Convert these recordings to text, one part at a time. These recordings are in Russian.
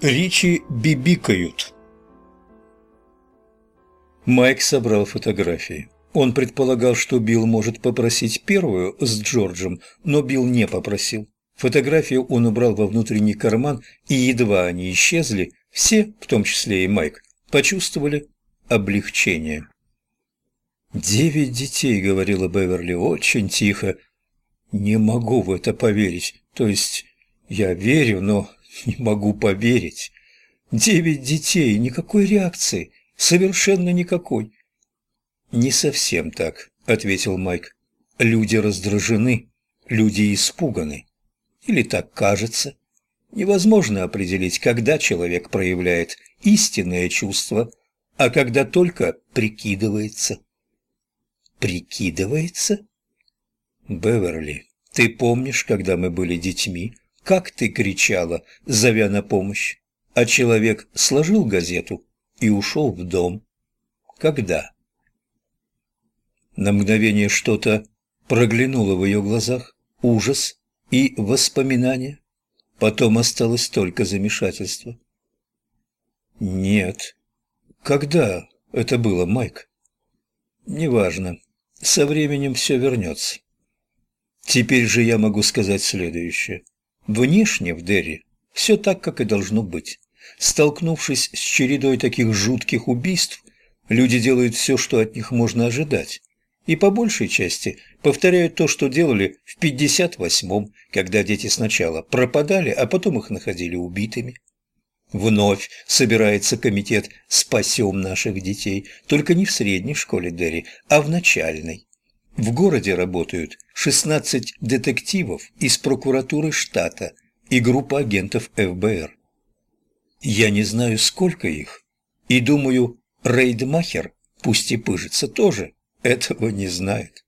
Ричи бибикают. Майк собрал фотографии. Он предполагал, что Билл может попросить первую с Джорджем, но Билл не попросил. Фотографию он убрал во внутренний карман, и едва они исчезли, все, в том числе и Майк, почувствовали облегчение. «Девять детей», — говорила Беверли очень тихо. «Не могу в это поверить. То есть я верю, но не могу поверить. Девять детей, никакой реакции, совершенно никакой. Не совсем так, ответил Майк. Люди раздражены, люди испуганы. Или так кажется. Невозможно определить, когда человек проявляет истинное чувство, а когда только прикидывается. Прикидывается? Беверли, ты помнишь, когда мы были детьми, как ты кричала, зовя на помощь, а человек сложил газету и ушел в дом. Когда? На мгновение что-то проглянуло в ее глазах, ужас и воспоминания. Потом осталось только замешательство. Нет. Когда это было, Майк? Неважно. Со временем все вернется. Теперь же я могу сказать следующее. Внешне в Дерри все так, как и должно быть. Столкнувшись с чередой таких жутких убийств, люди делают все, что от них можно ожидать. И по большей части повторяют то, что делали в 58-м, когда дети сначала пропадали, а потом их находили убитыми. Вновь собирается комитет «Спасем наших детей», только не в средней школе Дерри, а в начальной. В городе работают 16 детективов из прокуратуры штата и группа агентов ФБР. Я не знаю, сколько их, и думаю, Рейдмахер, пусть и пыжится, тоже этого не знает.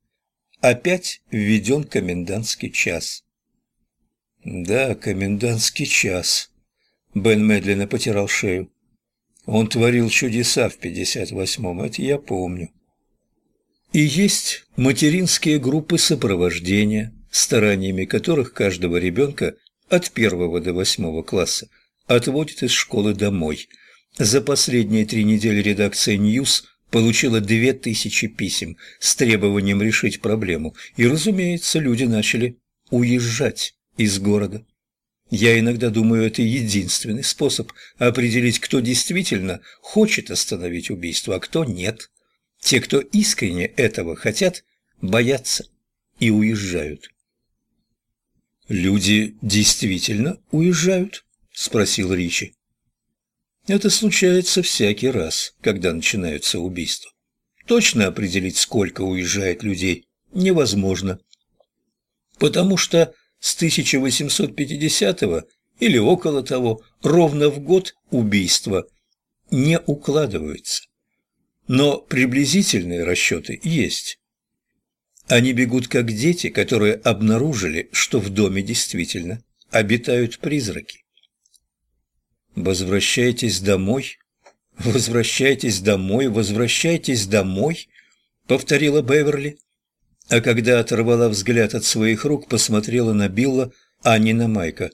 Опять введен комендантский час. Да, комендантский час. Бен медленно потирал шею. Он творил чудеса в 58-м, это я помню. И есть материнские группы сопровождения, стараниями которых каждого ребенка от первого до восьмого класса отводят из школы домой. За последние три недели редакция «Ньюс» получила две тысячи писем с требованием решить проблему, и, разумеется, люди начали уезжать из города. Я иногда думаю, это единственный способ определить, кто действительно хочет остановить убийство, а кто нет. Те, кто искренне этого хотят, боятся и уезжают. «Люди действительно уезжают?» – спросил Ричи. «Это случается всякий раз, когда начинаются убийства. Точно определить, сколько уезжает людей, невозможно. Потому что с 1850-го или около того ровно в год убийства не укладываются. Но приблизительные расчеты есть. Они бегут как дети, которые обнаружили, что в доме действительно обитают призраки. «Возвращайтесь домой, возвращайтесь домой, возвращайтесь домой», — повторила Беверли. А когда оторвала взгляд от своих рук, посмотрела на Билла, а не на Майка.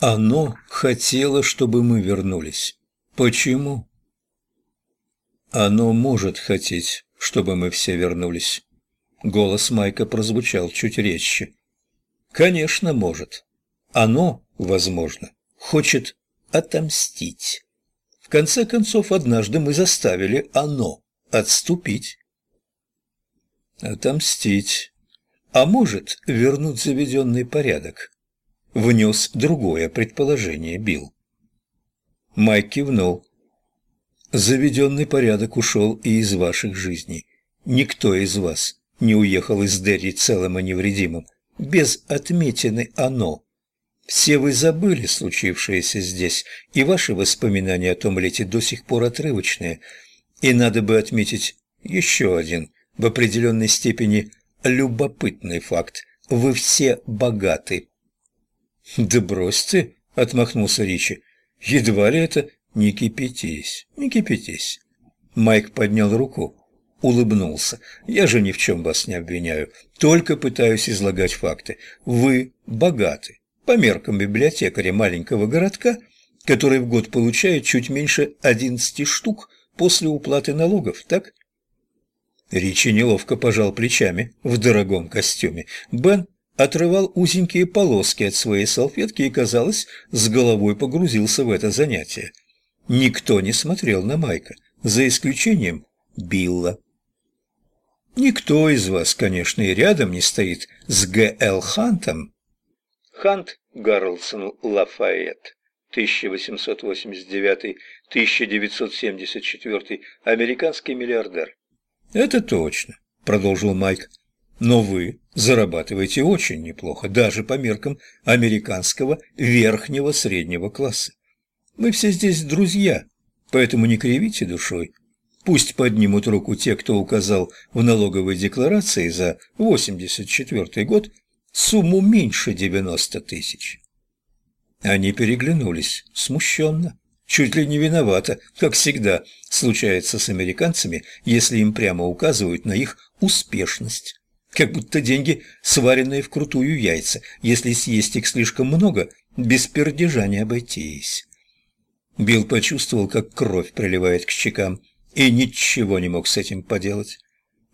«Оно хотело, чтобы мы вернулись. Почему?» Оно может хотеть, чтобы мы все вернулись. Голос Майка прозвучал чуть резче. Конечно, может. Оно, возможно, хочет отомстить. В конце концов, однажды мы заставили оно отступить. Отомстить. А может, вернуть заведенный порядок. Внес другое предположение Билл. Майк кивнул. Заведенный порядок ушел и из ваших жизней. Никто из вас не уехал из Дерри целым и невредимым, без отметины «оно». Все вы забыли случившееся здесь, и ваши воспоминания о том лете до сих пор отрывочные. И надо бы отметить еще один, в определенной степени любопытный факт. Вы все богаты. «Да брось ты!» — отмахнулся Ричи. «Едва ли это «Не кипятись, не кипятись». Майк поднял руку, улыбнулся. «Я же ни в чем вас не обвиняю, только пытаюсь излагать факты. Вы богаты. По меркам библиотекаря маленького городка который в год получает чуть меньше 11 штук после уплаты налогов, так? Ричи неловко пожал плечами в дорогом костюме. Бен отрывал узенькие полоски от своей салфетки и, казалось, с головой погрузился в это занятие. Никто не смотрел на Майка, за исключением Билла. Никто из вас, конечно, и рядом не стоит с Г.Л. Хантом. Хант Гарлсон Лафайет, 1889-1974, американский миллиардер. Это точно, продолжил Майк. Но вы зарабатываете очень неплохо, даже по меркам американского верхнего среднего класса. Мы все здесь друзья, поэтому не кривите душой. Пусть поднимут руку те, кто указал в налоговой декларации за 84 год сумму меньше 90 тысяч. Они переглянулись, смущенно, чуть ли не виновато, как всегда случается с американцами, если им прямо указывают на их успешность. Как будто деньги, сваренные вкрутую яйца, если съесть их слишком много, без пердежа не обойтись. Билл почувствовал, как кровь приливает к щекам, и ничего не мог с этим поделать.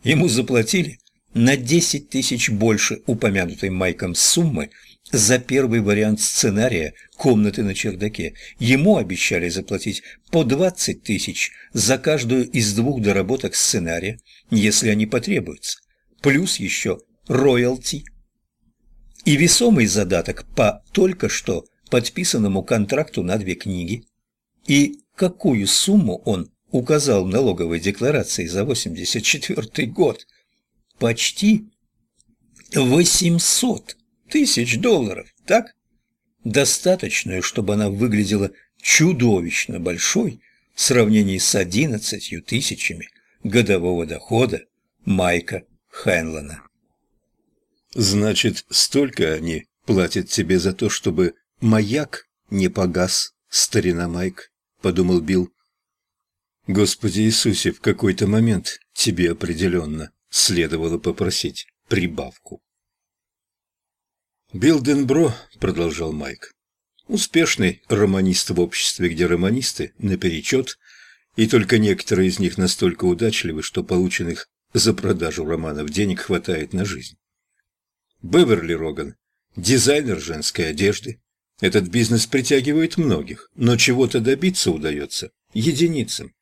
Ему заплатили на 10 тысяч больше упомянутой Майком суммы за первый вариант сценария «Комнаты на чердаке». Ему обещали заплатить по 20 тысяч за каждую из двух доработок сценария, если они потребуются, плюс еще роялти. И весомый задаток по только что подписанному контракту на две книги. И какую сумму он указал в налоговой декларации за 84 год. Почти 800 тысяч долларов, так? Достаточную, чтобы она выглядела чудовищно большой в сравнении с 11 тысячами годового дохода Майка Хэнлона. «Значит, столько они платят тебе за то, чтобы маяк не погас, старина Майк», — подумал Билл. Господи Иисусе, в какой-то момент тебе определенно следовало попросить прибавку. «Билденбро», — продолжал Майк, — «успешный романист в обществе, где романисты наперечет, и только некоторые из них настолько удачливы, что полученных за продажу романов денег хватает на жизнь. Беверли Роган – дизайнер женской одежды. Этот бизнес притягивает многих, но чего-то добиться удается единицам.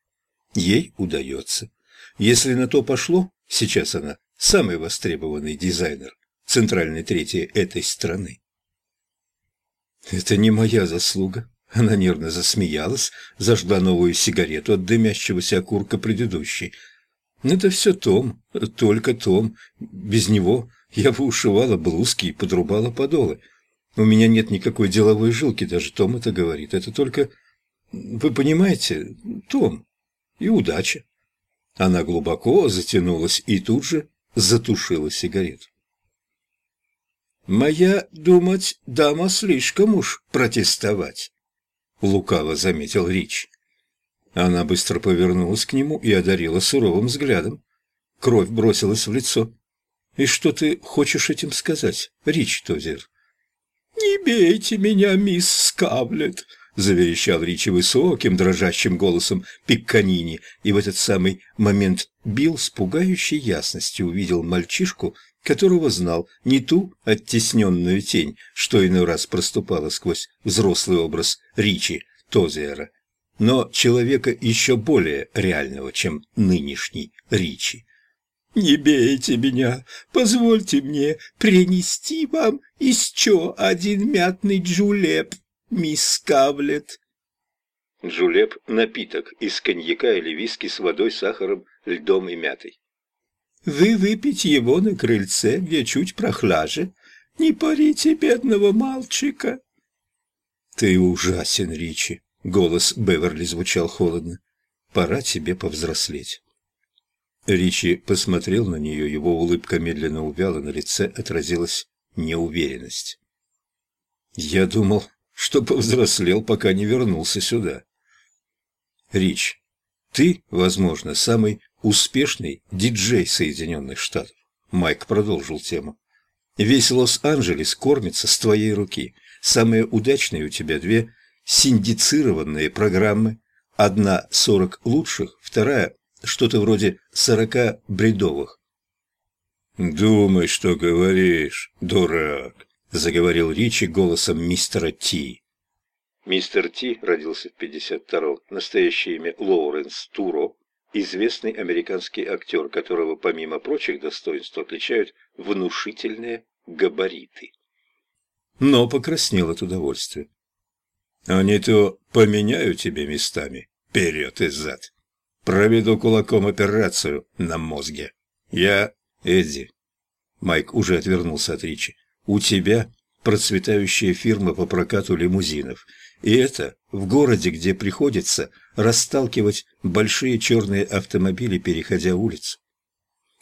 Ей удается. Если на то пошло, сейчас она самый востребованный дизайнер центральной трети этой страны. Это не моя заслуга. Она нервно засмеялась, зажгла новую сигарету от дымящегося окурка предыдущей. Это все Том, только Том. Без него я бы ушивала блузки и подрубала подолы. У меня нет никакой деловой жилки, даже Том это говорит. Это только... Вы понимаете, Том, и удача. Она глубоко затянулась и тут же затушила сигарету. «Моя, думать, дама слишком уж протестовать», — лукаво заметил Рич. Она быстро повернулась к нему и одарила суровым взглядом. Кровь бросилась в лицо. «И что ты хочешь этим сказать, Рич Тозер?» «Не бейте меня, мисс Скавлет», заверещал Ричи высоким, дрожащим голосом Пикканини, и в этот самый момент Билл с пугающей ясностью увидел мальчишку, которого знал, не ту оттесненную тень, что иной раз проступала сквозь взрослый образ Ричи Тозиера, но человека еще более реального, чем нынешний Ричи. «Не бейте меня! Позвольте мне принести вам еще один мятный джулеп!» мисс Скавлет. Джулеп – напиток из коньяка или виски с водой, сахаром, льдом и мятой. Вы выпить его на крыльце, где чуть прохлаже. Не парите бедного мальчика. Ты ужасен, Ричи. Голос Беверли звучал холодно. Пора тебе повзрослеть. Ричи посмотрел на нее, его улыбка медленно увяла, на лице отразилась неуверенность. «Я думал, что повзрослел, пока не вернулся сюда. Рич, ты, возможно, самый успешный диджей Соединенных Штатов. Майк продолжил тему. Весь Лос-Анджелес кормится с твоей руки. Самые удачные у тебя две синдицированные программы, одна сорок лучших, вторая что-то вроде сорока бредовых. «Думай, что говоришь, дурак», — заговорил Ричи голосом мистера Ти. Мистер Ти родился в 52-м, настоящее имя Лоуренс Туро, известный американский актер, которого помимо прочих достоинств отличают внушительные габариты. Но покраснел от удовольствия. «А не то поменяю тебе местами, вперед и зад. Проведу кулаком операцию на мозге. Я Эдди». Майк уже отвернулся от Ричи. «У тебя процветающая фирма по прокату лимузинов. И это в городе, где приходится расталкивать большие черные автомобили, переходя улицу.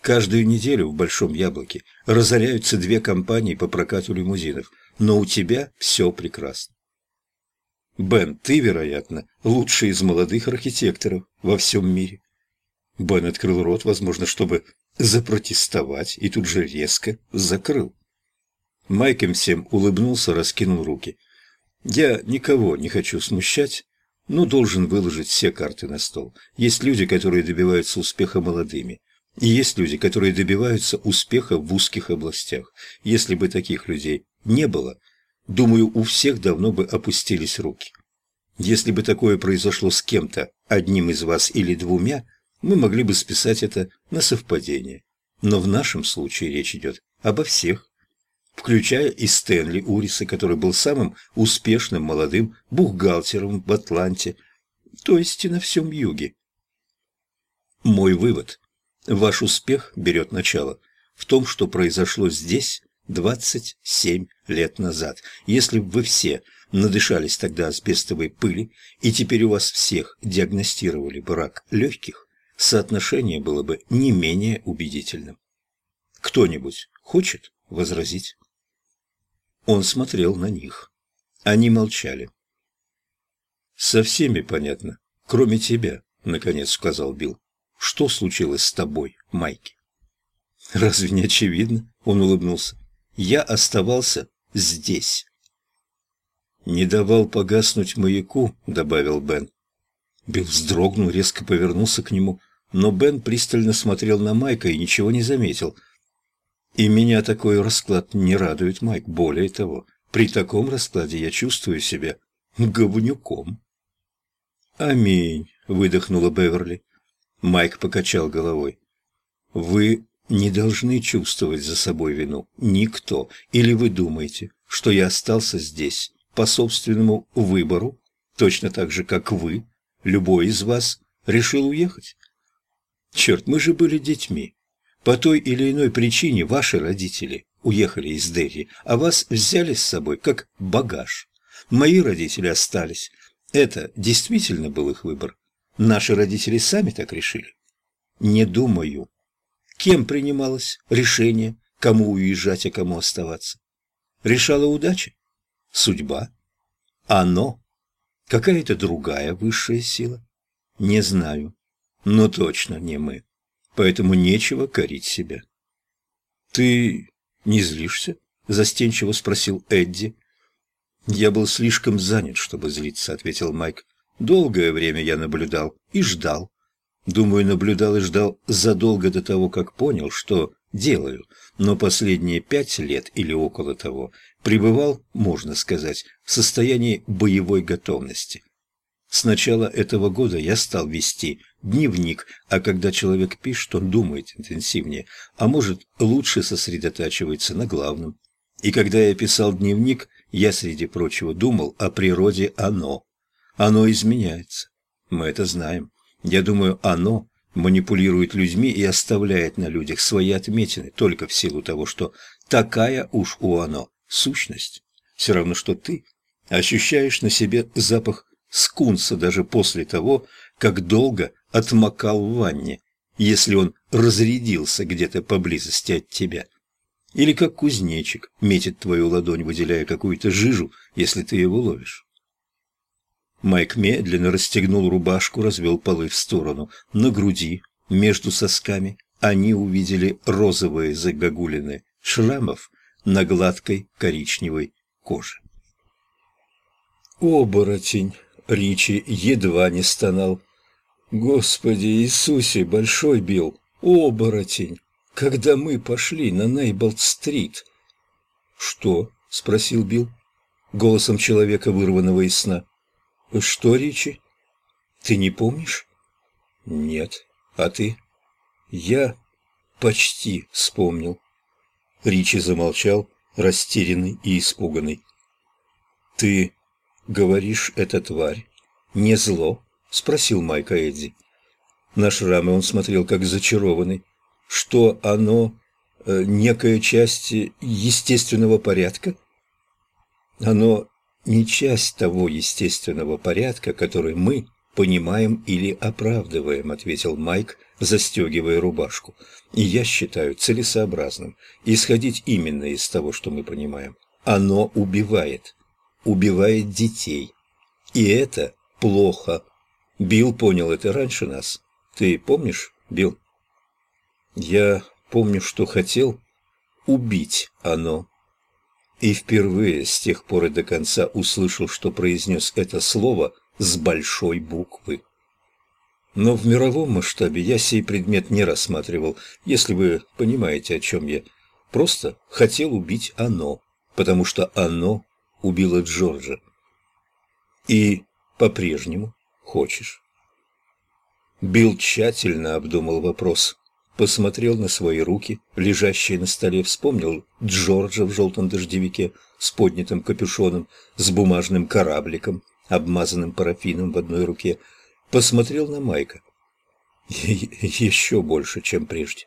Каждую неделю в Большом Яблоке разоряются две компании по прокату лимузинов, но у тебя все прекрасно. Бен, ты, вероятно, лучший из молодых архитекторов во всем мире. Бен открыл рот, возможно, чтобы запротестовать, и тут же резко закрыл. Майк им всем улыбнулся, раскинул руки. «Я никого не хочу смущать, но должен выложить все карты на стол. Есть люди, которые добиваются успеха молодыми, и есть люди, которые добиваются успеха в узких областях. Если бы таких людей не было, думаю, у всех давно бы опустились руки. Если бы такое произошло с кем-то, одним из вас или двумя, мы могли бы списать это на совпадение. Но в нашем случае речь идет обо всех включая и Стэнли Уриса, который был самым успешным молодым бухгалтером в Атланте, то есть и на всем юге. Мой вывод. Ваш успех берет начало в том, что произошло здесь 27 лет назад. Если бы вы все надышались тогда асбестовой пыли, и теперь у вас всех диагностировали бы рак легких, соотношение было бы не менее убедительным. Кто-нибудь хочет возразить? Он смотрел на них. Они молчали. «Со всеми понятно, кроме тебя», — наконец сказал Билл. «Что случилось с тобой, Майки?» «Разве не очевидно?» — он улыбнулся. «Я оставался здесь». «Не давал погаснуть маяку», — добавил Бен. Билл вздрогнул, резко повернулся к нему, но Бен пристально смотрел на Майка и ничего не заметил — и меня такой расклад не радует, Майк. Более того, при таком раскладе я чувствую себя говнюком. «Аминь», — выдохнула Беверли. Майк покачал головой. «Вы не должны чувствовать за собой вину. Никто. Или вы думаете, что я остался здесь по собственному выбору, точно так же, как вы, любой из вас, решил уехать? Черт, мы же были детьми. По той или иной причине ваши родители уехали из Дерри, а вас взяли с собой как багаж. Мои родители остались. Это действительно был их выбор. Наши родители сами так решили. Не думаю. Кем принималось решение, кому уезжать, а кому оставаться? Решала удача? Судьба? Оно? Какая-то другая высшая сила? Не знаю. Но точно не мы поэтому нечего корить себя. «Ты не злишься?» – застенчиво спросил Эдди. «Я был слишком занят, чтобы злиться», – ответил Майк. «Долгое время я наблюдал и ждал. Думаю, наблюдал и ждал задолго до того, как понял, что делаю, но последние пять лет или около того пребывал, можно сказать, в состоянии боевой готовности. С начала этого года я стал вести дневник, а когда человек пишет, он думает интенсивнее, а может лучше сосредотачивается на главном. И когда я писал дневник, я, среди прочего, думал о природе «оно». Оно изменяется. Мы это знаем. Я думаю, оно манипулирует людьми и оставляет на людях свои отметины только в силу того, что такая уж у оно сущность. Все равно, что ты ощущаешь на себе запах скунса даже после того, как долго отмокал в ванне, если он разрядился где-то поблизости от тебя. Или как кузнечик метит твою ладонь, выделяя какую-то жижу, если ты его ловишь. Майк медленно расстегнул рубашку, развел полы в сторону. На груди, между сосками, они увидели розовые загогулины шрамов на гладкой коричневой коже. Оборотень. Ричи едва не стонал. Господи Иисусе, большой Билл, оборотень, когда мы пошли на Нейболт-стрит. Что? — спросил Билл, голосом человека, вырванного из сна. Что, Ричи? Ты не помнишь? Нет. А ты? Я почти вспомнил. Ричи замолчал, растерянный и испуганный. «Ты говоришь, эта тварь не зло?» — спросил Майка Эдди. На шрамы он смотрел как зачарованный. «Что оно э, некая часть естественного порядка?» «Оно не часть того естественного порядка, который мы понимаем или оправдываем», — ответил Майк, застегивая рубашку. «И я считаю целесообразным исходить именно из того, что мы понимаем. Оно убивает, убивает детей. И это плохо». Билл понял это раньше нас. Ты помнишь, Билл? Я помню, что хотел убить оно. И впервые с тех пор и до конца услышал, что произнес это слово с большой буквы. Но в мировом масштабе я сей предмет не рассматривал, если вы понимаете, о чем я. Просто хотел убить оно, потому что оно убило Джорджа. И по-прежнему хочешь. Билл тщательно обдумал вопрос, посмотрел на свои руки, лежащие на столе, вспомнил Джорджа в желтом дождевике с поднятым капюшоном, с бумажным корабликом, обмазанным парафином в одной руке, посмотрел на Майка. Еще больше, чем прежде.